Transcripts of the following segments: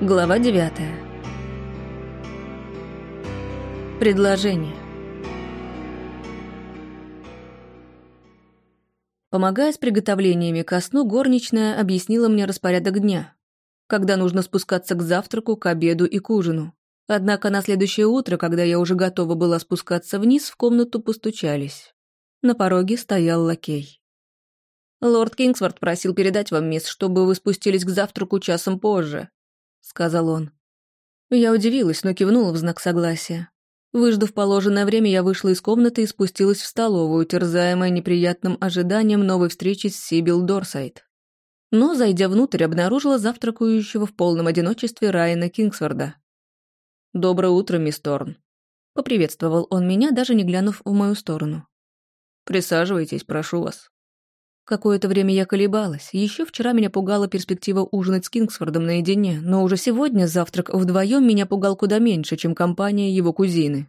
Глава 9. Предложение. Помогая с приготовлениями ко сну, горничная объяснила мне распорядок дня, когда нужно спускаться к завтраку, к обеду и к ужину. Однако на следующее утро, когда я уже готова была спускаться вниз, в комнату постучались. На пороге стоял лакей. «Лорд Кингсворт просил передать вам, мисс, чтобы вы спустились к завтраку часом позже», сказал он. Я удивилась, но кивнула в знак согласия. Выждав положенное время, я вышла из комнаты и спустилась в столовую, терзаемая неприятным ожиданием новой встречи с Сибил Дорсайт. Но, зайдя внутрь, обнаружила завтракающего в полном одиночестве Райана Кингсворда. «Доброе утро, мисс Торн», — поприветствовал он меня, даже не глянув в мою сторону. «Присаживайтесь, прошу вас». Какое-то время я колебалась. Еще вчера меня пугала перспектива ужинать с Кингсфордом наедине, но уже сегодня завтрак вдвоем меня пугал куда меньше, чем компания его кузины.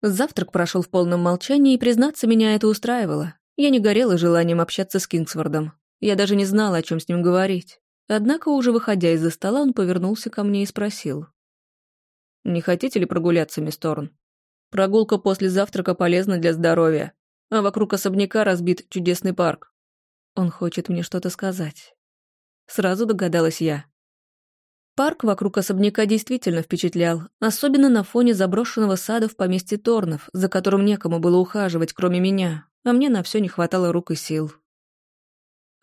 Завтрак прошел в полном молчании, и, признаться, меня это устраивало. Я не горела желанием общаться с Кингсфордом. Я даже не знала, о чем с ним говорить. Однако, уже выходя из-за стола, он повернулся ко мне и спросил. «Не хотите ли прогуляться, мисс Торн? Прогулка после завтрака полезна для здоровья, а вокруг особняка разбит чудесный парк. Он хочет мне что-то сказать. Сразу догадалась я. Парк вокруг особняка действительно впечатлял, особенно на фоне заброшенного сада в поместье Торнов, за которым некому было ухаживать, кроме меня, а мне на все не хватало рук и сил.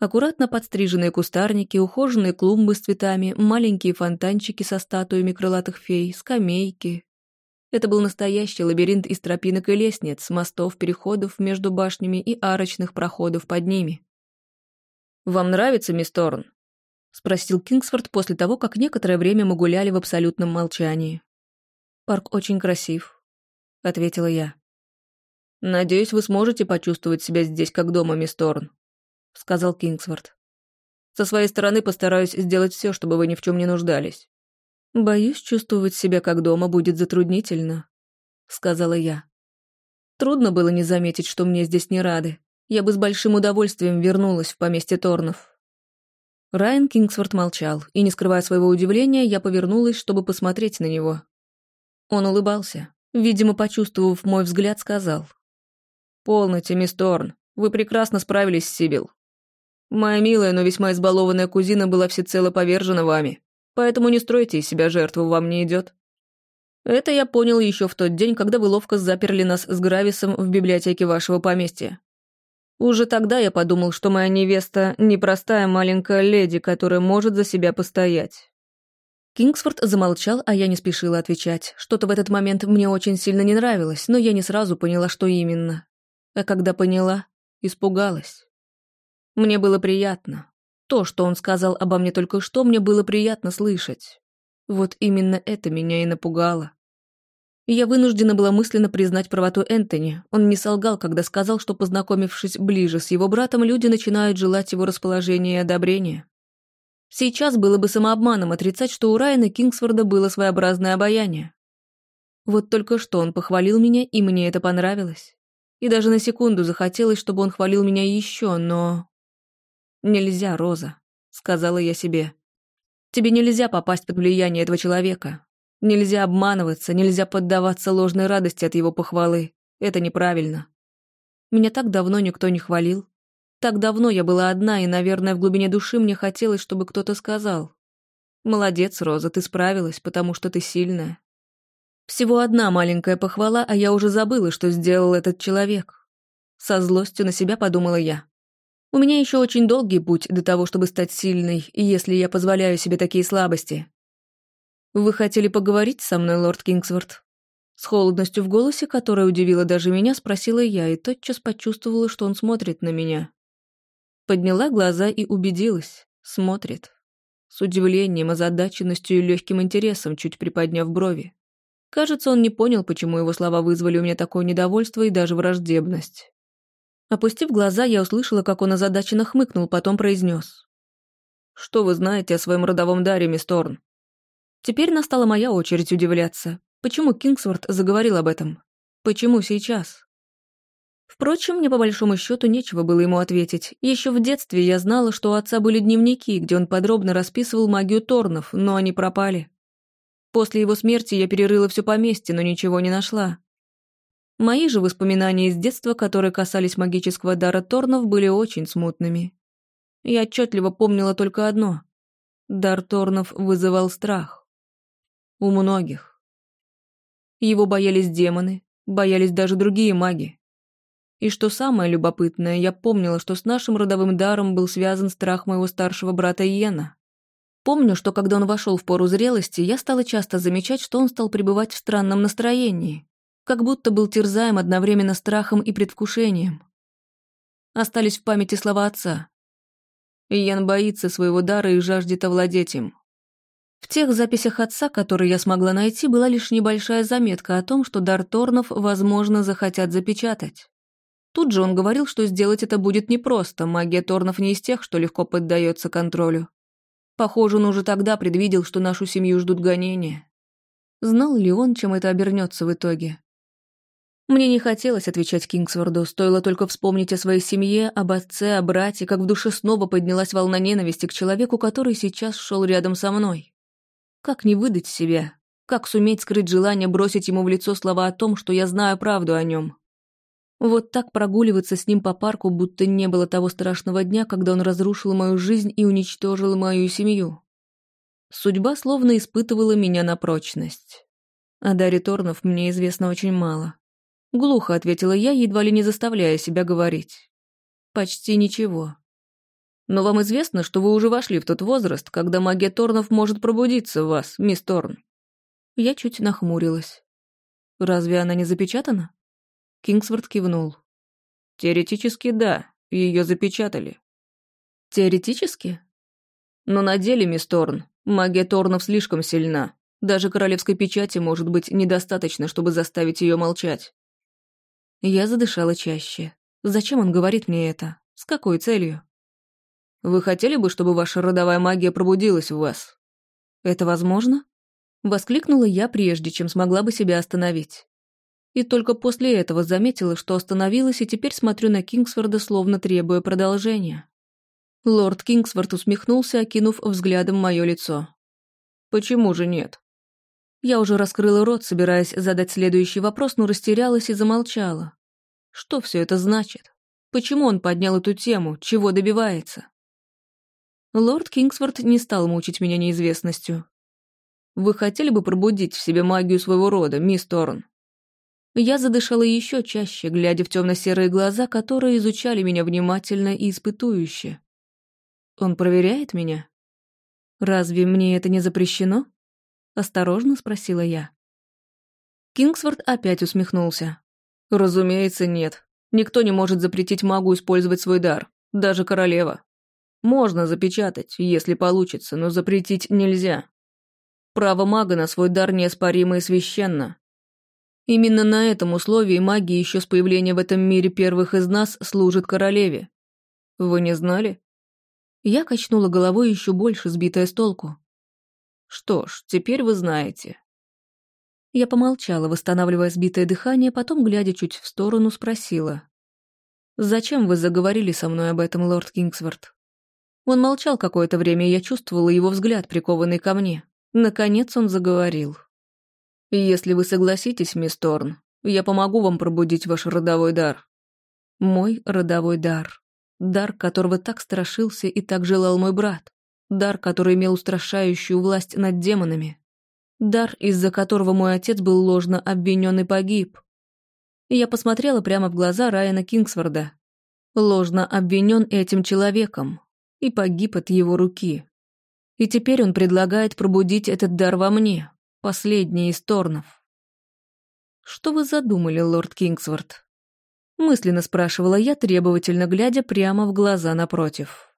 Аккуратно подстриженные кустарники, ухоженные клумбы с цветами, маленькие фонтанчики со статуями крылатых фей, скамейки. Это был настоящий лабиринт из тропинок и лестниц, мостов, переходов между башнями и арочных проходов под ними. «Вам нравится, мисс Торн?» — спросил Кингсфорд после того, как некоторое время мы гуляли в абсолютном молчании. «Парк очень красив», — ответила я. «Надеюсь, вы сможете почувствовать себя здесь как дома, мисс Торн», — сказал Кингсфорд. «Со своей стороны постараюсь сделать все, чтобы вы ни в чем не нуждались». «Боюсь, чувствовать себя как дома будет затруднительно», — сказала я. Трудно было не заметить, что мне здесь не рады я бы с большим удовольствием вернулась в поместье Торнов. Райан Кингсворт молчал, и, не скрывая своего удивления, я повернулась, чтобы посмотреть на него. Он улыбался. Видимо, почувствовав мой взгляд, сказал. «Полноте, мисс Торн. Вы прекрасно справились с Сибил. Моя милая, но весьма избалованная кузина была всецело повержена вами, поэтому не стройте из себя жертву, вам не идет. Это я понял еще в тот день, когда вы ловко заперли нас с Грависом в библиотеке вашего поместья. Уже тогда я подумал, что моя невеста — непростая маленькая леди, которая может за себя постоять. Кингсфорд замолчал, а я не спешила отвечать. Что-то в этот момент мне очень сильно не нравилось, но я не сразу поняла, что именно. А когда поняла, испугалась. Мне было приятно. То, что он сказал обо мне только что, мне было приятно слышать. Вот именно это меня и напугало я вынуждена была мысленно признать правоту Энтони. Он не солгал, когда сказал, что, познакомившись ближе с его братом, люди начинают желать его расположения и одобрения. Сейчас было бы самообманом отрицать, что у Райана Кингсворда было своеобразное обаяние. Вот только что он похвалил меня, и мне это понравилось. И даже на секунду захотелось, чтобы он хвалил меня еще, но... «Нельзя, Роза», — сказала я себе. «Тебе нельзя попасть под влияние этого человека. Нельзя обманываться, нельзя поддаваться ложной радости от его похвалы. Это неправильно. Меня так давно никто не хвалил. Так давно я была одна, и, наверное, в глубине души мне хотелось, чтобы кто-то сказал. «Молодец, Роза, ты справилась, потому что ты сильная». Всего одна маленькая похвала, а я уже забыла, что сделал этот человек. Со злостью на себя подумала я. У меня еще очень долгий путь до того, чтобы стать сильной, если я позволяю себе такие слабости, «Вы хотели поговорить со мной, лорд Кингсворт?» С холодностью в голосе, которая удивила даже меня, спросила я и тотчас почувствовала, что он смотрит на меня. Подняла глаза и убедилась. Смотрит. С удивлением, озадаченностью и легким интересом, чуть приподняв брови. Кажется, он не понял, почему его слова вызвали у меня такое недовольство и даже враждебность. Опустив глаза, я услышала, как он озадаченно хмыкнул, потом произнес. «Что вы знаете о своем родовом даре, мисс Торн?» Теперь настала моя очередь удивляться. Почему Кингсворт заговорил об этом? Почему сейчас? Впрочем, мне по большому счету нечего было ему ответить. Еще в детстве я знала, что у отца были дневники, где он подробно расписывал магию Торнов, но они пропали. После его смерти я перерыла все поместье, но ничего не нашла. Мои же воспоминания из детства, которые касались магического дара Торнов, были очень смутными. Я отчетливо помнила только одно. Дар Торнов вызывал страх. У многих. Его боялись демоны, боялись даже другие маги. И что самое любопытное, я помнила, что с нашим родовым даром был связан страх моего старшего брата Иена. Помню, что когда он вошел в пору зрелости, я стала часто замечать, что он стал пребывать в странном настроении, как будто был терзаем одновременно страхом и предвкушением. Остались в памяти слова отца. Иен боится своего дара и жаждет овладеть им. В тех записях отца, которые я смогла найти, была лишь небольшая заметка о том, что дар Торнов, возможно, захотят запечатать. Тут же он говорил, что сделать это будет непросто, магия Торнов не из тех, что легко поддается контролю. Похоже, он уже тогда предвидел, что нашу семью ждут гонения. Знал ли он, чем это обернется в итоге? Мне не хотелось отвечать Кингсворду, стоило только вспомнить о своей семье, об отце, о брате, как в душе снова поднялась волна ненависти к человеку, который сейчас шел рядом со мной. Как не выдать себя? Как суметь скрыть желание бросить ему в лицо слова о том, что я знаю правду о нем? Вот так прогуливаться с ним по парку, будто не было того страшного дня, когда он разрушил мою жизнь и уничтожил мою семью. Судьба словно испытывала меня на прочность. О Даре Торнов мне известно очень мало. Глухо ответила я, едва ли не заставляя себя говорить. Почти ничего. Но вам известно, что вы уже вошли в тот возраст, когда магия Торнов может пробудиться в вас, мисс Торн. Я чуть нахмурилась. Разве она не запечатана? Кингсворт кивнул. «Теоретически да, ее запечатали». «Теоретически?» «Но на деле, мисс Торн, магия Торнов слишком сильна. Даже королевской печати может быть недостаточно, чтобы заставить ее молчать». Я задышала чаще. Зачем он говорит мне это? С какой целью? «Вы хотели бы, чтобы ваша родовая магия пробудилась в вас?» «Это возможно?» Воскликнула я, прежде чем смогла бы себя остановить и только после этого заметила, что остановилась и теперь смотрю на Кингсворда, словно требуя продолжения. Лорд Кингсворт усмехнулся, окинув взглядом мое лицо. «Почему же нет?» Я уже раскрыла рот, собираясь задать следующий вопрос, но растерялась и замолчала. Что все это значит? Почему он поднял эту тему? Чего добивается? Лорд Кингсворт не стал мучить меня неизвестностью. «Вы хотели бы пробудить в себе магию своего рода, мисс Торн?» Я задышала еще чаще, глядя в темно-серые глаза, которые изучали меня внимательно и испытующе. Он проверяет меня? Разве мне это не запрещено? Осторожно спросила я. Кингсворт опять усмехнулся. Разумеется, нет. Никто не может запретить магу использовать свой дар, даже королева. Можно запечатать, если получится, но запретить нельзя. Право мага на свой дар неоспоримо и священно. Именно на этом условии магия еще с появления в этом мире первых из нас служит королеве. Вы не знали? Я качнула головой еще больше, сбитая с толку. Что ж, теперь вы знаете. Я помолчала, восстанавливая сбитое дыхание, потом, глядя чуть в сторону, спросила. «Зачем вы заговорили со мной об этом, лорд Кингсворт?» Он молчал какое-то время, и я чувствовала его взгляд, прикованный ко мне. Наконец он заговорил. «Если вы согласитесь, мисс Торн, я помогу вам пробудить ваш родовой дар». Мой родовой дар. Дар, которого так страшился и так желал мой брат. Дар, который имел устрашающую власть над демонами. Дар, из-за которого мой отец был ложно обвинен и погиб. Я посмотрела прямо в глаза Райана Кингсворда. Ложно обвинен этим человеком и погиб от его руки. И теперь он предлагает пробудить этот дар во мне, Последний из Торнов. «Что вы задумали, лорд Кингсворт?» Мысленно спрашивала я, требовательно глядя прямо в глаза напротив.